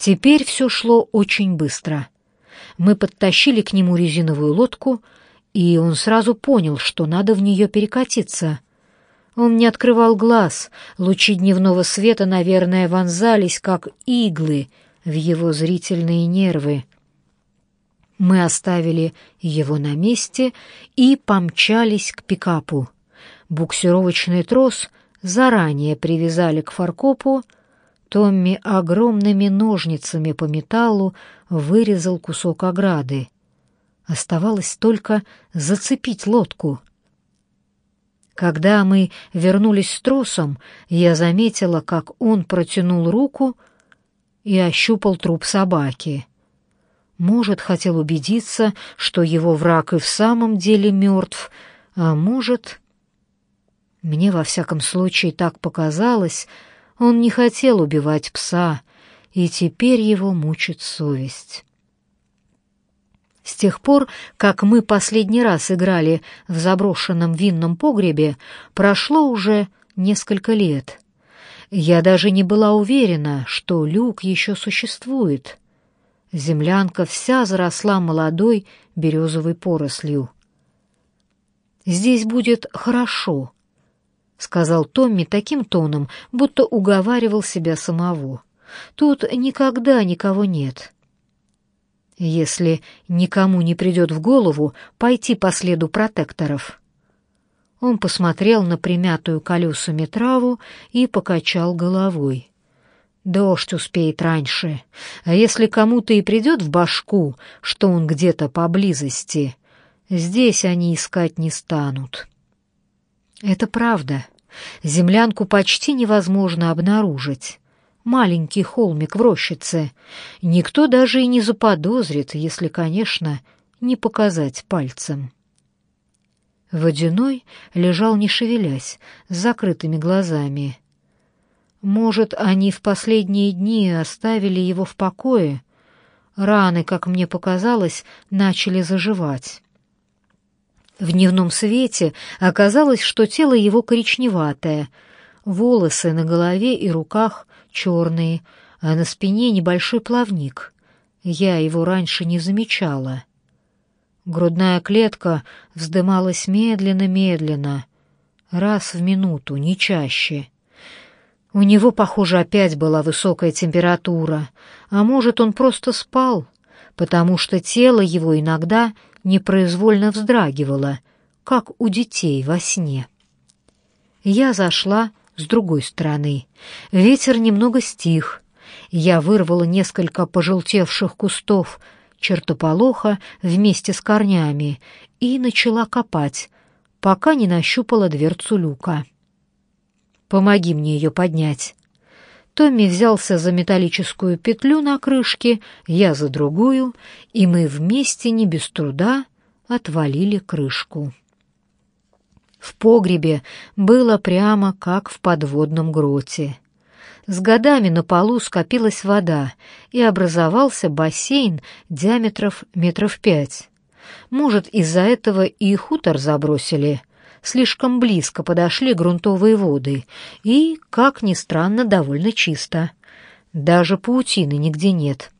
Теперь все шло очень быстро. Мы подтащили к нему резиновую лодку, и он сразу понял, что надо в нее перекатиться. Он не открывал глаз, лучи дневного света, наверное, вонзались, как иглы, в его зрительные нервы. Мы оставили его на месте и помчались к пикапу. Буксировочный трос заранее привязали к фаркопу, Томми огромными ножницами по металлу вырезал кусок ограды. Оставалось только зацепить лодку. Когда мы вернулись с тросом, я заметила, как он протянул руку и ощупал труп собаки. Может, хотел убедиться, что его враг и в самом деле мертв, а может... Мне, во всяком случае, так показалось, он не хотел убивать пса, и теперь его мучит совесть. С тех пор, как мы последний раз играли в заброшенном винном погребе, прошло уже несколько лет. Я даже не была уверена, что люк еще существует. Землянка вся заросла молодой березовой порослью. «Здесь будет хорошо», — сказал Томми таким тоном, будто уговаривал себя самого. «Тут никогда никого нет» если никому не придет в голову пойти по следу протекторов. Он посмотрел на примятую колесами траву и покачал головой. Дождь успеет раньше, а если кому-то и придет в башку, что он где-то поблизости, здесь они искать не станут. Это правда. Землянку почти невозможно обнаружить маленький холмик в рощице. Никто даже и не заподозрит, если, конечно, не показать пальцем. Водяной лежал не шевелясь, с закрытыми глазами. Может, они в последние дни оставили его в покое? Раны, как мне показалось, начали заживать. В дневном свете оказалось, что тело его коричневатое, волосы на голове и руках черные, а на спине небольшой плавник. Я его раньше не замечала. Грудная клетка вздымалась медленно-медленно, раз в минуту, не чаще. У него, похоже, опять была высокая температура, а может, он просто спал, потому что тело его иногда непроизвольно вздрагивало, как у детей во сне. Я зашла с другой стороны. Ветер немного стих. Я вырвала несколько пожелтевших кустов чертополоха вместе с корнями и начала копать, пока не нащупала дверцу люка. «Помоги мне ее поднять». Томми взялся за металлическую петлю на крышке, я за другую, и мы вместе не без труда отвалили крышку. В погребе было прямо как в подводном гроте. С годами на полу скопилась вода, и образовался бассейн диаметров метров пять. Может, из-за этого и хутор забросили. Слишком близко подошли грунтовые воды, и, как ни странно, довольно чисто. Даже паутины нигде нет.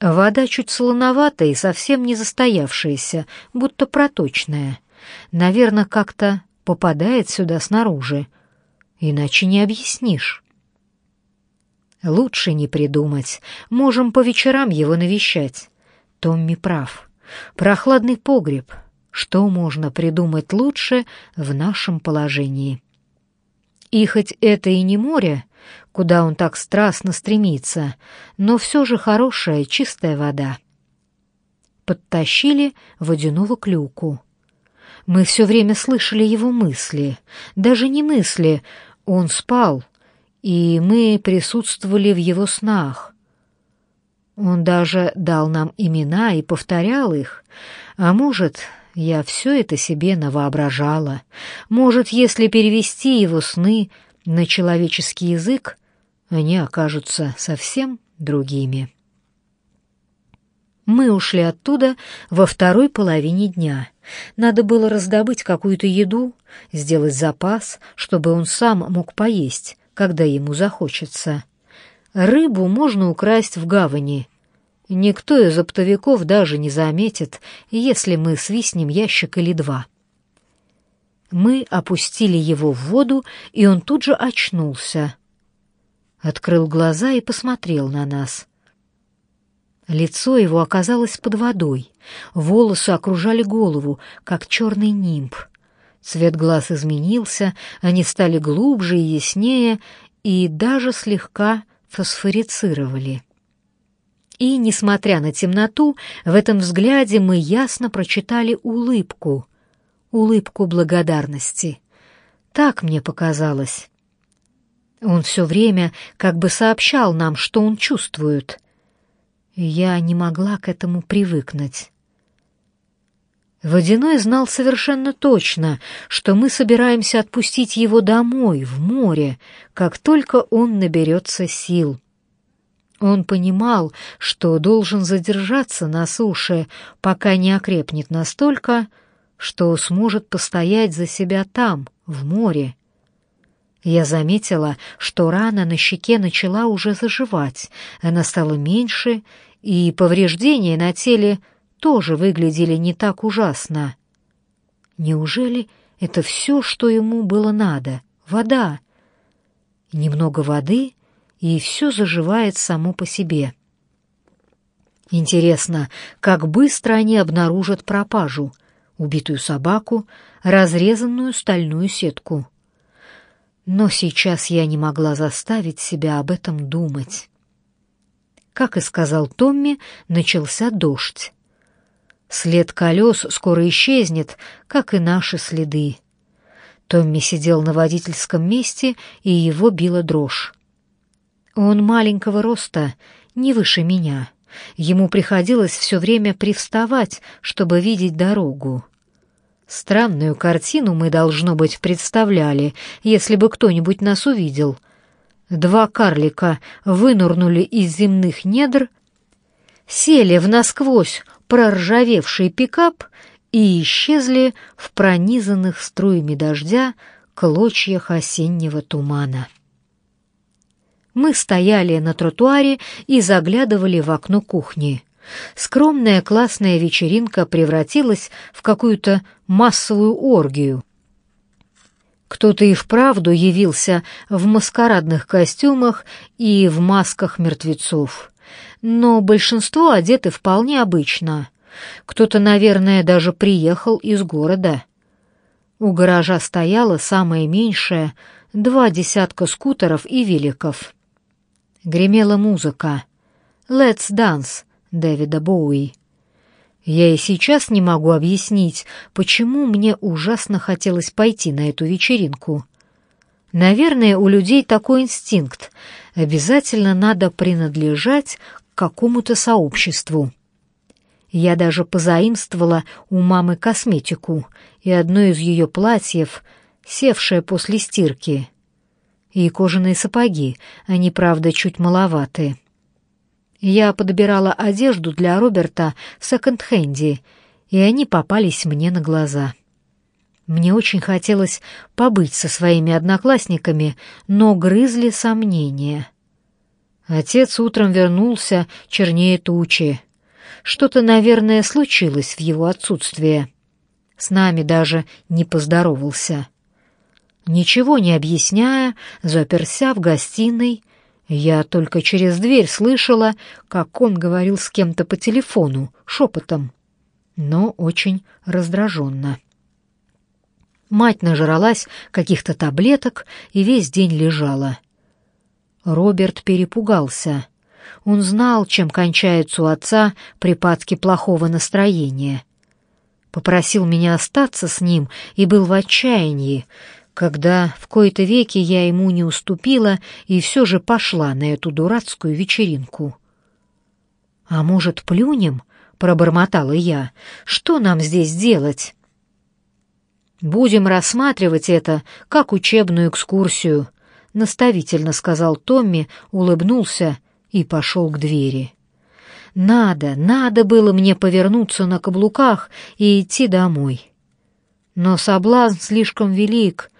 Вода чуть солоноватая и совсем не застоявшаяся, будто проточная — Наверное, как-то попадает сюда снаружи. Иначе не объяснишь. Лучше не придумать. Можем по вечерам его навещать. Томми прав. Прохладный погреб. Что можно придумать лучше в нашем положении? И хоть это и не море, куда он так страстно стремится, но все же хорошая чистая вода. Подтащили водяного клюку. Мы все время слышали его мысли, даже не мысли, он спал, и мы присутствовали в его снах. Он даже дал нам имена и повторял их, а может, я все это себе навоображала. Может, если перевести его сны на человеческий язык, они окажутся совсем другими. Мы ушли оттуда во второй половине дня. Надо было раздобыть какую-то еду, сделать запас, чтобы он сам мог поесть, когда ему захочется. Рыбу можно украсть в гавани. Никто из оптовиков даже не заметит, если мы свистнем ящик или два. Мы опустили его в воду, и он тут же очнулся. Открыл глаза и посмотрел на нас. Лицо его оказалось под водой, волосы окружали голову, как черный нимб. Цвет глаз изменился, они стали глубже и яснее, и даже слегка фосфорицировали. И, несмотря на темноту, в этом взгляде мы ясно прочитали улыбку, улыбку благодарности. Так мне показалось. Он все время как бы сообщал нам, что он чувствует — я не могла к этому привыкнуть. Водяной знал совершенно точно, что мы собираемся отпустить его домой, в море, как только он наберется сил. Он понимал, что должен задержаться на суше, пока не окрепнет настолько, что сможет постоять за себя там, в море. Я заметила, что рана на щеке начала уже заживать, она стала меньше, и повреждения на теле тоже выглядели не так ужасно. Неужели это все, что ему было надо? Вода. Немного воды, и все заживает само по себе. Интересно, как быстро они обнаружат пропажу, убитую собаку, разрезанную стальную сетку. Но сейчас я не могла заставить себя об этом думать. Как и сказал Томми, начался дождь. След колес скоро исчезнет, как и наши следы. Томми сидел на водительском месте, и его била дрожь. Он маленького роста, не выше меня. Ему приходилось все время привставать, чтобы видеть дорогу. Странную картину мы, должно быть, представляли, если бы кто-нибудь нас увидел — Два карлика вынурнули из земных недр, сели в насквозь проржавевший пикап и исчезли в пронизанных струями дождя клочьях осеннего тумана. Мы стояли на тротуаре и заглядывали в окно кухни. Скромная классная вечеринка превратилась в какую-то массовую оргию. Кто-то и вправду явился в маскарадных костюмах и в масках мертвецов. Но большинство одеты вполне обычно. Кто-то, наверное, даже приехал из города. У гаража стояло самое меньшее — два десятка скутеров и великов. Гремела музыка. «Let's Dance» Дэвида Боуи. Я и сейчас не могу объяснить, почему мне ужасно хотелось пойти на эту вечеринку. Наверное, у людей такой инстинкт. Обязательно надо принадлежать к какому-то сообществу. Я даже позаимствовала у мамы косметику и одно из ее платьев, севшее после стирки. И кожаные сапоги, они, правда, чуть маловаты. Я подбирала одежду для Роберта в секонд-хенде, и они попались мне на глаза. Мне очень хотелось побыть со своими одноклассниками, но грызли сомнения. Отец утром вернулся чернее тучи. Что-то, наверное, случилось в его отсутствие. С нами даже не поздоровался. Ничего не объясняя, заперся в гостиной я только через дверь слышала, как он говорил с кем-то по телефону, шепотом, но очень раздраженно. Мать нажралась каких-то таблеток и весь день лежала. Роберт перепугался. Он знал, чем кончаются у отца припадки плохого настроения. Попросил меня остаться с ним и был в отчаянии, когда в кои-то веки я ему не уступила и все же пошла на эту дурацкую вечеринку. «А может, плюнем?» — пробормотала я. «Что нам здесь делать?» «Будем рассматривать это как учебную экскурсию», — наставительно сказал Томми, улыбнулся и пошел к двери. «Надо, надо было мне повернуться на каблуках и идти домой». Но соблазн слишком велик,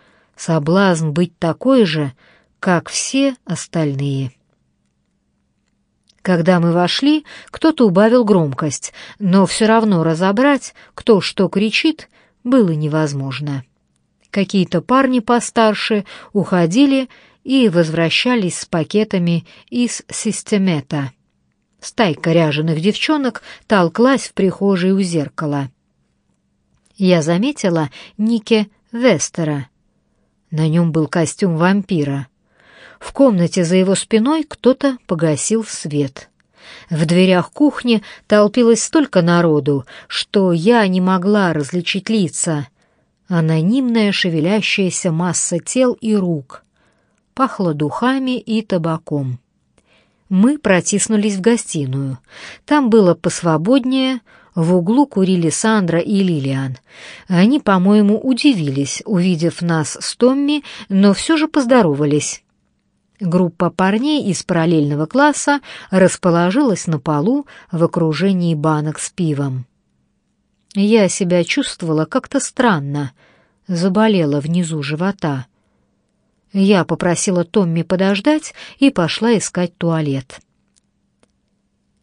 соблазн быть такой же, как все остальные. Когда мы вошли, кто-то убавил громкость, но все равно разобрать, кто что кричит, было невозможно. Какие-то парни постарше уходили и возвращались с пакетами из системета. Стайка ряженых девчонок толклась в прихожей у зеркала. Я заметила Нике Вестера. На нем был костюм вампира. В комнате за его спиной кто-то погасил свет. В дверях кухни толпилось столько народу, что я не могла различить лица. Анонимная шевелящаяся масса тел и рук. Пахло духами и табаком. Мы протиснулись в гостиную. Там было посвободнее, в углу курили Сандра и Лилиан. Они, по-моему, удивились, увидев нас с Томми, но все же поздоровались. Группа парней из параллельного класса расположилась на полу в окружении банок с пивом. Я себя чувствовала как-то странно, заболела внизу живота. Я попросила Томми подождать и пошла искать туалет.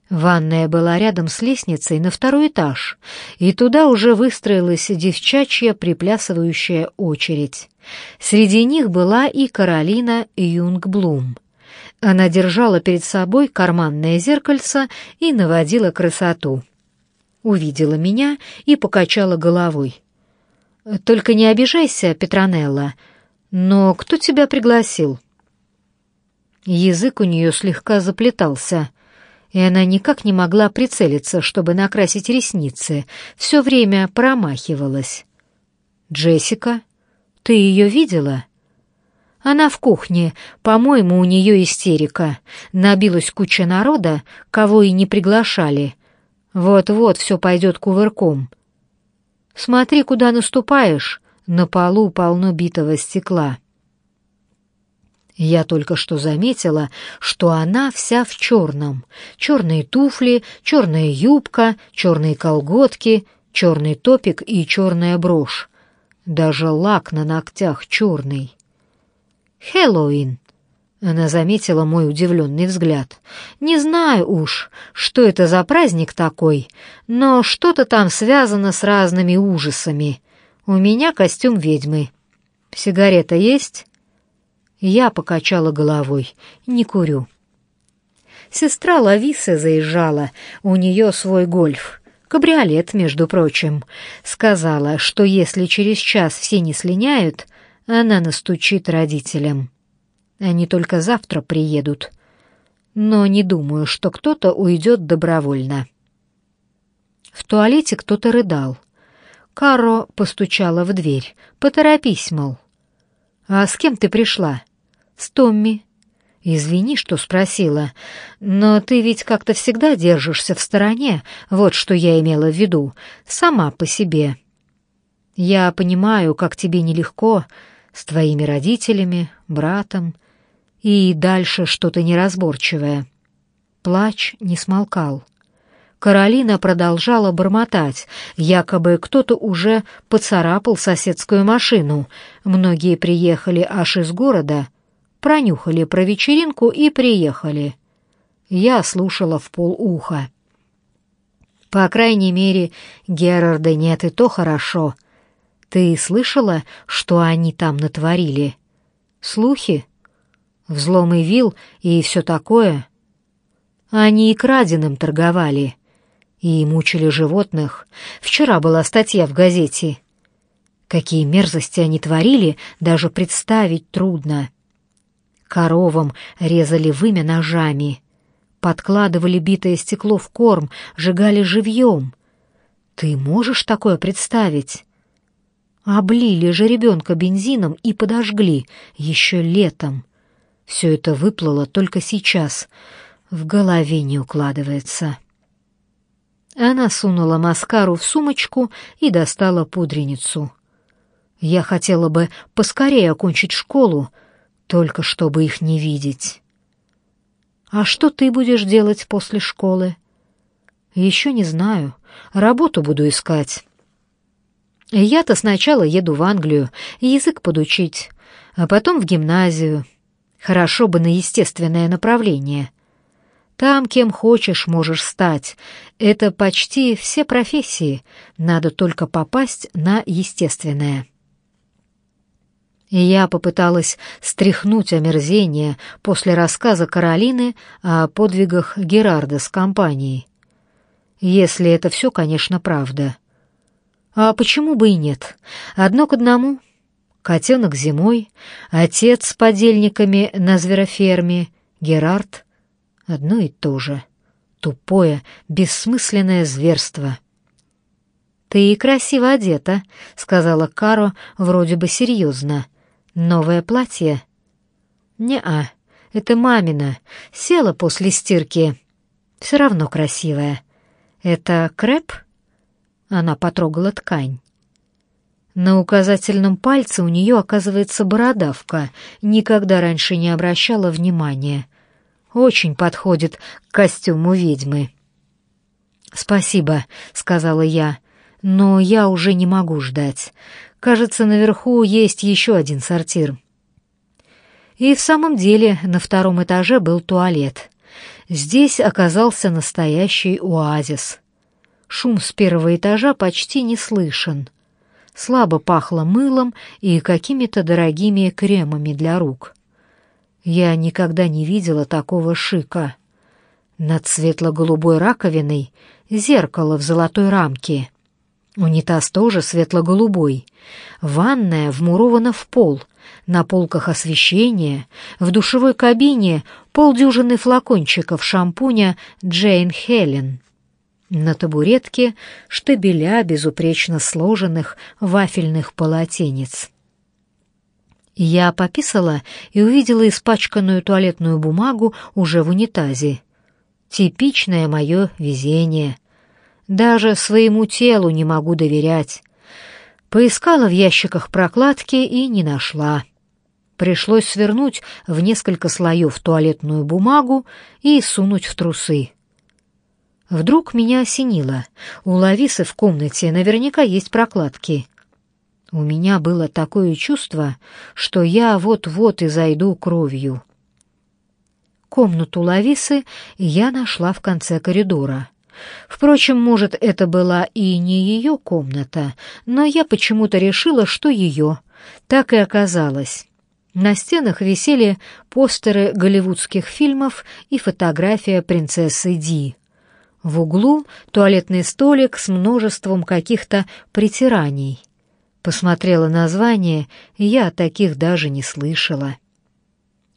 Ванная была рядом с лестницей на второй этаж, и туда уже выстроилась девчачья приплясывающая очередь. Среди них была и Каролина Юнгблум. Она держала перед собой карманное зеркальце и наводила красоту. Увидела меня и покачала головой. «Только не обижайся, Петронелла, но кто тебя пригласил?» Язык у нее слегка заплетался — и она никак не могла прицелиться, чтобы накрасить ресницы, все время промахивалась. «Джессика, ты ее видела?» «Она в кухне, по-моему, у нее истерика. Набилась куча народа, кого и не приглашали. Вот-вот все пойдет кувырком. Смотри, куда наступаешь, на полу полно битого стекла». Я только что заметила, что она вся в черном. Черные туфли, черная юбка, черные колготки, черный топик и черная брошь. Даже лак на ногтях черный. «Хэллоуин!» — она заметила мой удивленный взгляд. «Не знаю уж, что это за праздник такой, но что-то там связано с разными ужасами. У меня костюм ведьмы. Сигарета есть?» Я покачала головой. «Не курю». Сестра Лависы заезжала, у нее свой гольф. Кабриолет, между прочим. Сказала, что если через час все не слиняют, она настучит родителям. Они только завтра приедут. Но не думаю, что кто-то уйдет добровольно. В туалете кто-то рыдал. Каро постучала в дверь. «Поторопись, мол». «А с кем ты пришла?» «С Томми». «Извини, что спросила, но ты ведь как-то всегда держишься в стороне, вот что я имела в виду, сама по себе. Я понимаю, как тебе нелегко с твоими родителями, братом, и дальше что-то неразборчивое». Плач не смолкал. Каролина продолжала бормотать, якобы кто-то уже поцарапал соседскую машину. Многие приехали аж из города, пронюхали про вечеринку и приехали. Я слушала в полуха. По крайней мере, Герарда нет, и то хорошо. Ты слышала, что они там натворили? Слухи? Взлом и вил и все такое? Они и краденым торговали и мучили животных. Вчера была статья в газете. Какие мерзости они творили, даже представить трудно. Коровам резали вымя ножами, подкладывали битое стекло в корм, сжигали живьем. Ты можешь такое представить? Облили же ребенка бензином и подожгли еще летом. Все это выплыло только сейчас. В голове не укладывается. Она сунула маскару в сумочку и достала пудреницу. Я хотела бы поскорее окончить школу, только чтобы их не видеть. А что ты будешь делать после школы? Еще не знаю. Работу буду искать. Я-то сначала еду в Англию, язык подучить, а потом в гимназию. Хорошо бы на естественное направление. Там кем хочешь можешь стать. Это почти все профессии. Надо только попасть на естественное. И я попыталась стряхнуть омерзение после рассказа Каролины о подвигах Герарда с компанией. Если это все, конечно, правда. А почему бы и нет? Одно к одному. Котенок зимой, отец с подельниками на звероферме, Герард — одно и то же. Тупое, бессмысленное зверство. «Ты красиво одета», — сказала Каро вроде бы серьезно. «Новое платье?» «Не-а, это мамина. Села после стирки. Все равно красивая. Это крэп?» Она потрогала ткань. На указательном пальце у нее оказывается бородавка. Никогда раньше не обращала внимания. Очень подходит к костюму ведьмы. «Спасибо», — сказала я, — «но я уже не могу ждать. Кажется, наверху есть еще один сортир». И в самом деле на втором этаже был туалет. Здесь оказался настоящий оазис. Шум с первого этажа почти не слышен. Слабо пахло мылом и какими-то дорогими кремами для рук. Я никогда не видела такого шика. Над светло-голубой раковиной зеркало в золотой рамке. Унитаз тоже светло-голубой. Ванная вмурована в пол. На полках освещение. В душевой кабине полдюжины флакончиков шампуня «Джейн Хелен». На табуретке штабеля безупречно сложенных вафельных полотенец. Я пописала и увидела испачканную туалетную бумагу уже в унитазе. Типичное мое везение. Даже своему телу не могу доверять. Поискала в ящиках прокладки и не нашла. Пришлось свернуть в несколько слоев туалетную бумагу и сунуть в трусы. Вдруг меня осенило. У Лависы в комнате наверняка есть прокладки. У меня было такое чувство, что я вот-вот и зайду кровью. Комнату Лависы я нашла в конце коридора. Впрочем, может, это была и не ее комната, но я почему-то решила, что ее. Так и оказалось. На стенах висели постеры голливудских фильмов и фотография принцессы Ди. В углу туалетный столик с множеством каких-то притираний. Посмотрела название, я таких даже не слышала.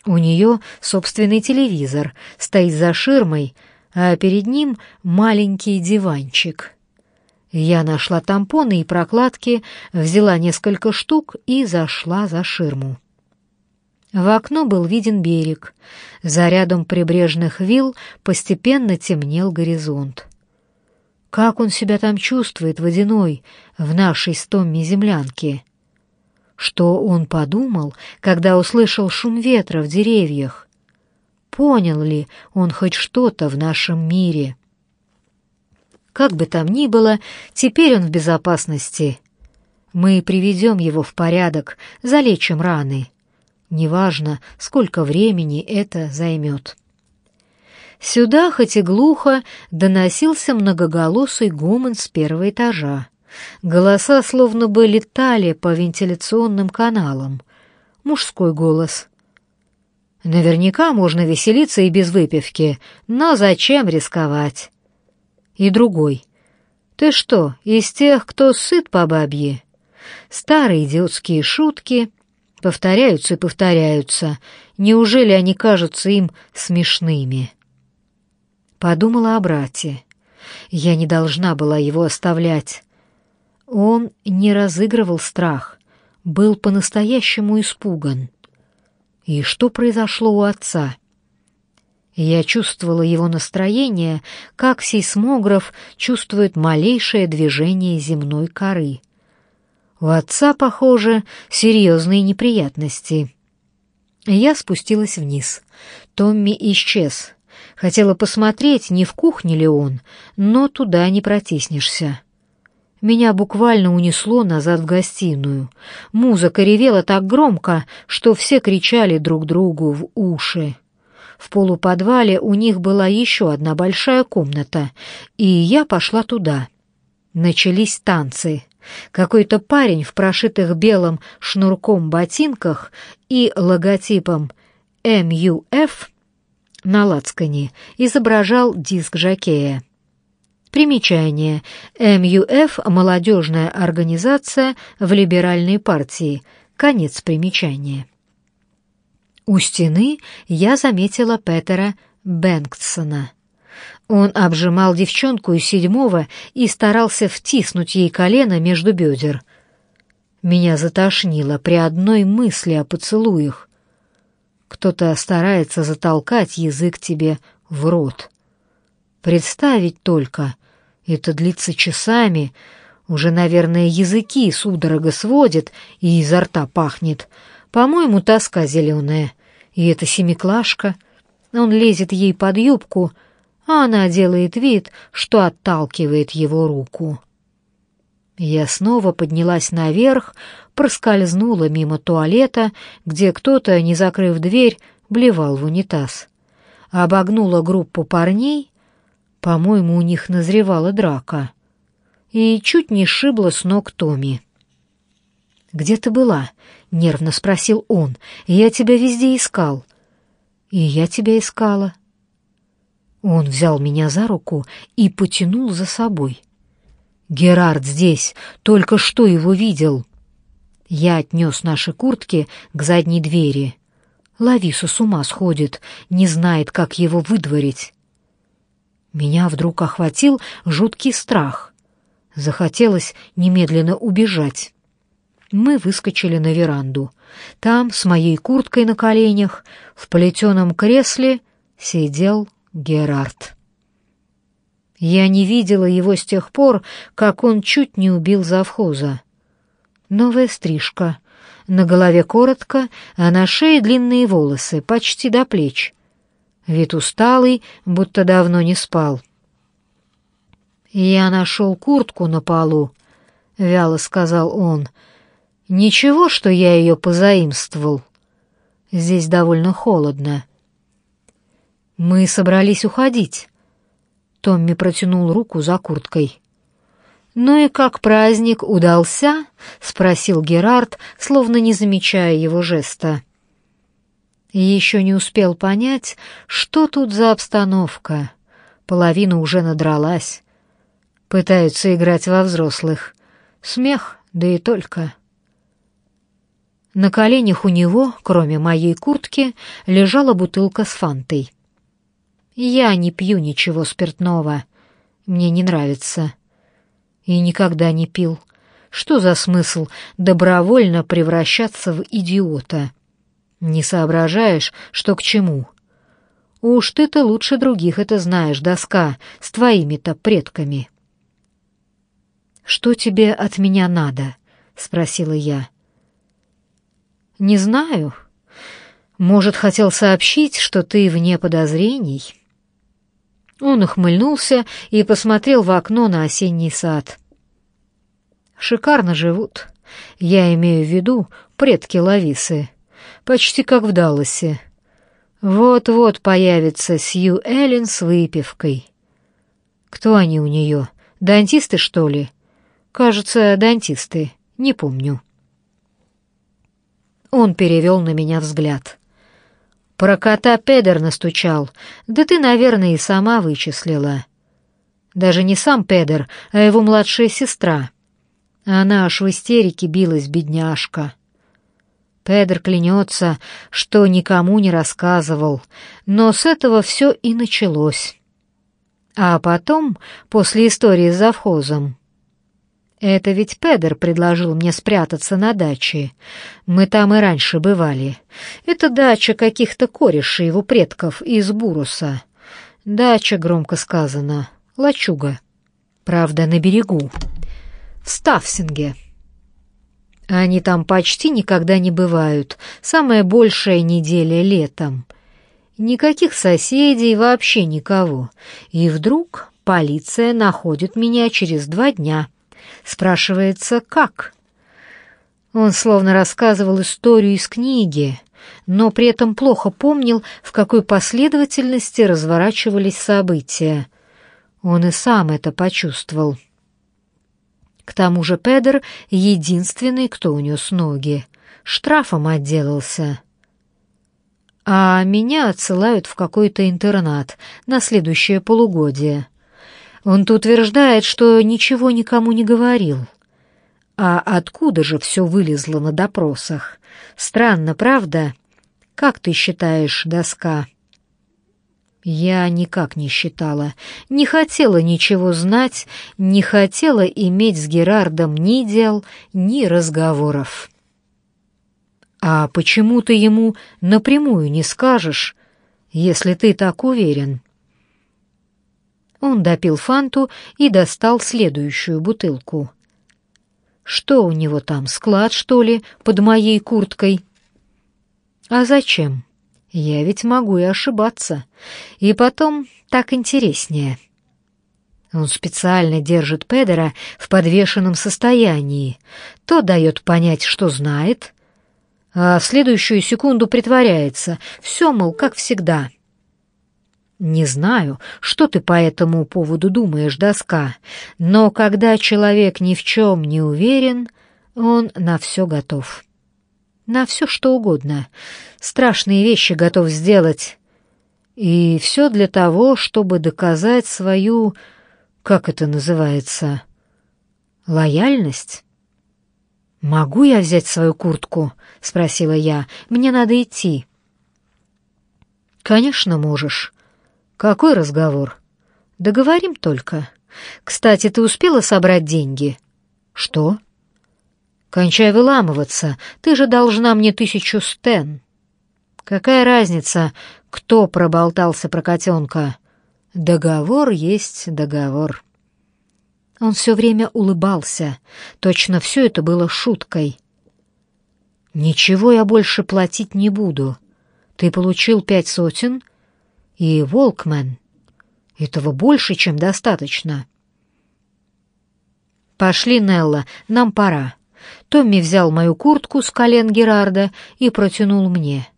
У нее собственный телевизор, стоит за ширмой, а перед ним маленький диванчик. Я нашла тампоны и прокладки, взяла несколько штук и зашла за ширму. В окно был виден берег. За рядом прибрежных вилл постепенно темнел горизонт. Как он себя там чувствует, водяной, в нашей с Томми землянке? Что он подумал, когда услышал шум ветра в деревьях? Понял ли он хоть что-то в нашем мире? Как бы там ни было, теперь он в безопасности. Мы приведем его в порядок, залечим раны. Неважно, сколько времени это займет. Сюда, хоть и глухо, доносился многоголосый гомон с первого этажа. Голоса словно бы летали по вентиляционным каналам. Мужской голос. Наверняка можно веселиться и без выпивки, но зачем рисковать? И другой. Ты что, из тех, кто сыт по бабье? Старые идиотские шутки повторяются и повторяются. Неужели они кажутся им смешными? Подумала о брате. Я не должна была его оставлять. Он не разыгрывал страх, был по-настоящему испуган. И что произошло у отца? Я чувствовала его настроение, как сейсмограф чувствует малейшее движение земной коры. У отца, похоже, серьезные неприятности. Я спустилась вниз. Томми исчез. Хотела посмотреть, не в кухне ли он, но туда не протиснешься. Меня буквально унесло назад в гостиную. Музыка ревела так громко, что все кричали друг другу в уши. В полуподвале у них была еще одна большая комната, и я пошла туда. Начались танцы. Какой-то парень в прошитых белым шнурком ботинках и логотипом «МЮФ» на лацкане изображал диск жакея. Примечание. МЮФ – молодежная организация в либеральной партии. Конец примечания. У стены я заметила Петера Бэнксона. Он обжимал девчонку из седьмого и старался втиснуть ей колено между бедер. Меня затошнило при одной мысли о поцелуях. Кто-то старается затолкать язык тебе в рот. Представить только, это длится часами, уже, наверное, языки судорога сводит и изо рта пахнет. По-моему, тоска зеленая. И эта семиклашка. Он лезет ей под юбку, а она делает вид, что отталкивает его руку. Я снова поднялась наверх, проскользнула мимо туалета, где кто-то, не закрыв дверь, блевал в унитаз. Обогнула группу парней, по-моему, у них назревала драка, и чуть не шибла с ног Томи. «Где ты была?» — нервно спросил он. «Я тебя везде искал». «И я тебя искала». Он взял меня за руку и потянул за собой. Герард здесь, только что его видел. Я отнес наши куртки к задней двери. Лависа с ума сходит, не знает, как его выдворить. Меня вдруг охватил жуткий страх. Захотелось немедленно убежать. Мы выскочили на веранду. Там, с моей курткой на коленях, в плетеном кресле сидел Герард. Я не видела его с тех пор, как он чуть не убил завхоза. Новая стрижка. На голове коротко, а на шее длинные волосы, почти до плеч. Вид усталый, будто давно не спал. «Я нашел куртку на полу», — вяло сказал он. «Ничего, что я ее позаимствовал. Здесь довольно холодно». Мы собрались уходить. Томми протянул руку за курткой. «Ну и как праздник удался?» — спросил Герард, словно не замечая его жеста. Еще не успел понять, что тут за обстановка. Половина уже надралась. Пытаются играть во взрослых. Смех, да и только. На коленях у него, кроме моей куртки, лежала бутылка с фантой. Я не пью ничего спиртного. Мне не нравится. И никогда не пил. Что за смысл добровольно превращаться в идиота? Не соображаешь, что к чему? Уж ты-то лучше других это знаешь, доска, с твоими-то предками. «Что тебе от меня надо?» — спросила я. «Не знаю. Может, хотел сообщить, что ты вне подозрений?» Он ухмыльнулся и посмотрел в окно на осенний сад. «Шикарно живут. Я имею в виду предки Лависы. Почти как в Далласе. Вот-вот появится Сью Эллен с выпивкой. Кто они у нее? Дантисты, что ли? Кажется, дантисты. Не помню». Он перевел на меня взгляд. Про кота Педер настучал. Да ты, наверное, и сама вычислила. Даже не сам Педер, а его младшая сестра. Она аж в истерике билась, бедняжка. Педер клянется, что никому не рассказывал, но с этого все и началось. А потом, после истории с завхозом, это ведь Педер предложил мне спрятаться на даче. Мы там и раньше бывали. Это дача каких-то корешей его предков из Буруса. Дача, громко сказано, лачуга. Правда, на берегу. Ставсинге. Они там почти никогда не бывают. Самая большая неделя летом. Никаких соседей, вообще никого. И вдруг полиция находит меня через два дня — Спрашивается, как? Он словно рассказывал историю из книги. но при этом плохо помнил, в какой последовательности разворачивались события. Он и сам это почувствовал. К тому же Педер — единственный, кто унес ноги. Штрафом отделался. А меня отсылают в какой-то интернат на следующее полугодие. Он тут утверждает, что ничего никому не говорил. А откуда же все вылезло на допросах? Странно, правда? Как ты считаешь, доска?» Я никак не считала, не хотела ничего знать, не хотела иметь с Герардом ни дел, ни разговоров. «А почему ты ему напрямую не скажешь, если ты так уверен?» Он допил фанту и достал следующую бутылку. «Что у него там, склад, что ли, под моей курткой?» «А зачем? Я ведь могу и ошибаться. И потом так интереснее». Он специально держит Педера в подвешенном состоянии. То дает понять, что знает, а в следующую секунду притворяется. Все, мол, как всегда. Не знаю, что ты по этому поводу думаешь, доска, но когда человек ни в чем не уверен, он на все готов. На все что угодно. Страшные вещи готов сделать. И все для того, чтобы доказать свою, как это называется, лояльность. «Могу я взять свою куртку?» — спросила я. «Мне надо идти». «Конечно, можешь. «Какой разговор?» «Договорим только. Кстати, ты успела собрать деньги?» «Что?» «Кончай выламываться. Ты же должна мне тысячу стен». «Какая разница, кто проболтался про котенка?» «Договор есть договор». Он все время улыбался. Точно все это было шуткой. «Ничего я больше платить не буду. Ты получил пять сотен, и Волкмен. Этого больше, чем достаточно. «Пошли, Нелла, нам пора». Томми взял мою куртку с колен Герарда и протянул мне.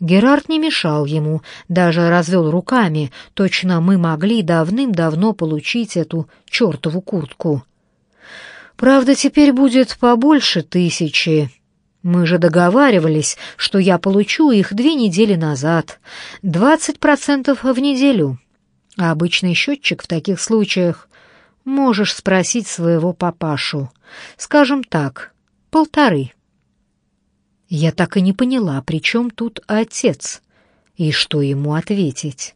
Герард не мешал ему, даже развел руками, точно мы могли давным-давно получить эту чертову куртку. Правда, теперь будет побольше тысячи, мы же договаривались, что я получу их две недели назад. Двадцать процентов в неделю. А обычный счетчик в таких случаях можешь спросить своего папашу. Скажем так, полторы. Я так и не поняла, при чем тут отец, и что ему ответить.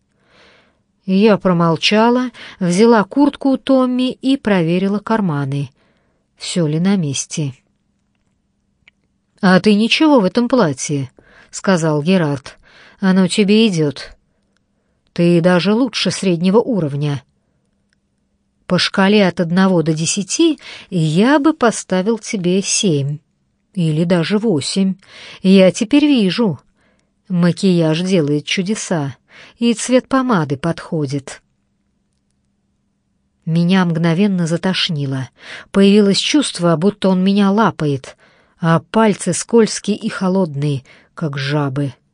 Я промолчала, взяла куртку у Томми и проверила карманы. Все ли на месте. «А ты ничего в этом платье», — сказал Герард. «Оно тебе идет. Ты даже лучше среднего уровня». По шкале от одного до десяти я бы поставил тебе семь или даже восемь. Я теперь вижу. Макияж делает чудеса, и цвет помады подходит. Меня мгновенно затошнило. Появилось чувство, будто он меня лапает, а пальцы скользкие и холодные, как жабы —